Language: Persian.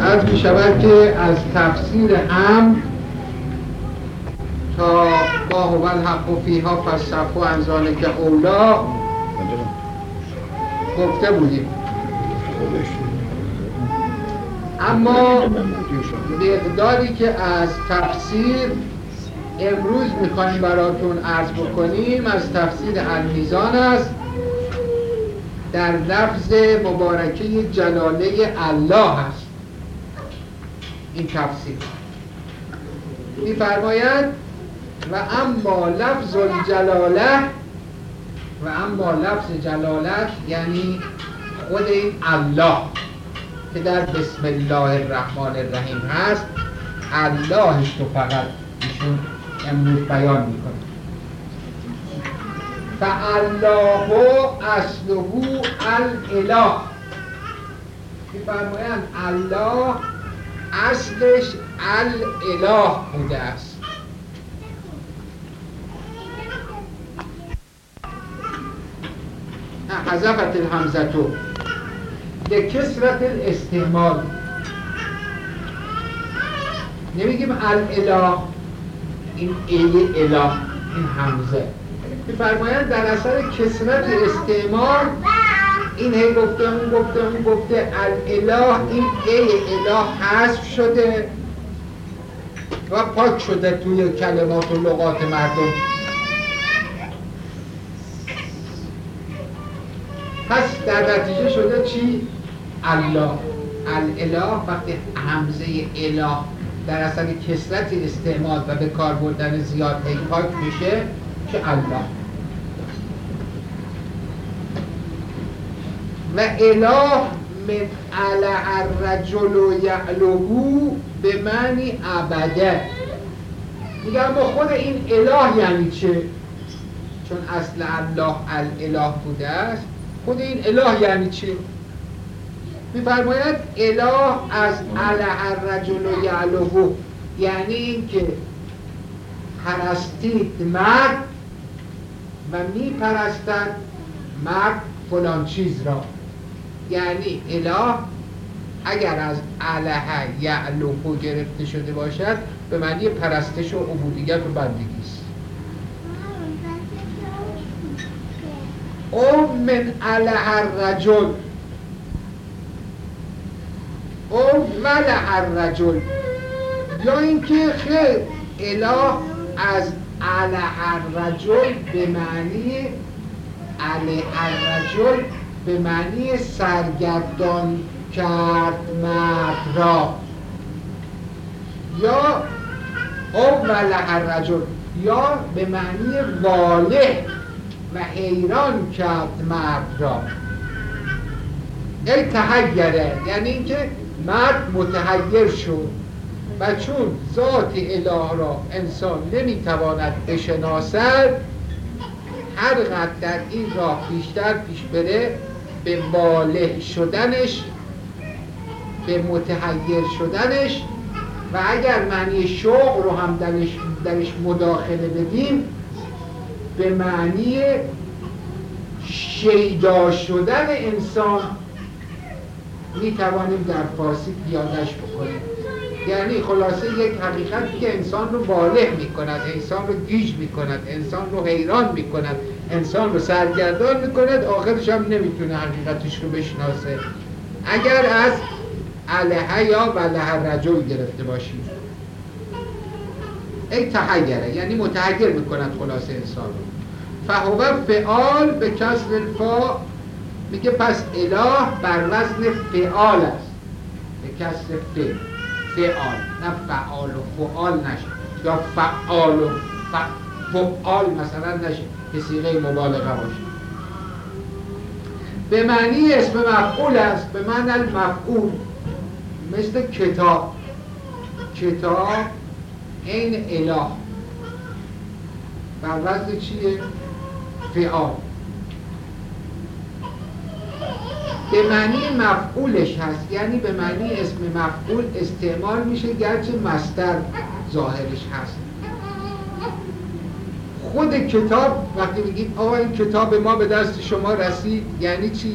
از می شود که از تفسیر هم تا با هو الحق و فیها فصف و انزانه که اولا گفته بودیم. اما مقداری که از تفسیر امروز می‌خوایم براتون عرض بکنیم از تفسیر المیزان است. در لفظ مبارکه جلاله الله است. این تفسیر. میفرماید و اما لفظ الجلاله و اما لفظ جلالت یعنی خود این الله که در بسم الله الرحمن الرحیم هست. اللهش تو فقط ایشون امروز بیان می‌کنه. فالله اصله الاله میفرمایند الله اصلش الاله بوده است. حذفت الهمزتو به کسرت الاستعمال. نمیگیم الاله این ای اله این همزه میفرمایند در اثر کسرت استعمال این هی گفته اون گفته اون گفته الاله این ای اله حذف شده و پاک شده توی کلمات و لغات مردم پس در نتیجه شده چی؟ الله الاله وقتی همزه اله در اثر کسرت استعمال و به کار بردن زیاد پاک میشه که الله. و اله من اله الرجل و یعلهو به معنی ابده. میگم با خود این اله یعنی چه؟ چون اصل الله الاله بوده است. خود این اله یعنی چه؟ میفرماید اله از اله الرجل و یعنی اینکه پرستید مرد و میپرستد مرد فلان چیز را. یعنی اله اگر از اله یعلوهو گرفته شده باشد به معنی پرستش و عبودیت و بندگی است. او من اله الرجل. او وله الرجل. یا اینکه خیر اله از اله الرجل به معنی اله الرجل به معنی سرگردان کرد مرد را. یا او وله الرجل یا به معنی واله و حیران کرد مرد را. ای تحیره یعنی اینکه مرد متحیر شد. و چون ذات اله را انسان نمی‌تواند بشناسد هر قدر در این راه بیشتر پیش بره به واله شدنش به متحیر شدنش و اگر معنی شوق رو هم درش, درش مداخله بدیم به معنی شیدا شدن انسان می توانیم در فارسی پیادش بکنیم. یعنی خلاصه یک حقیقتی که انسان رو واله می کند انسان رو گیج می کند انسان رو حیران می کند انسان رو سرگردان می کند آخرش هم نمی‌تونه حقیقتش رو بشناسه. اگر از علیه یا وله رجل گرفته باشیم ای تحیره یعنی متحیر می کند خلاصه انسان رو. فهو فعال به کسر الفا میگه پس اله بر وزن فعال است. به کسر فعل. فعال نه فعال و فعال نشه یا فعال و فعال مثلا نشه که سیغه مبالغه باشه به معنی اسم مفعول است به معنی المفعول. مثل کتاب. کتاب این اله. بر وزن چیه؟ فعال. به معنی مفعولش هست یعنی به معنی اسم مفعول استعمال میشه گرچه مستر ظاهرش هست خود کتاب وقتی میگید آقا این کتاب ما به دست شما رسید یعنی چی؟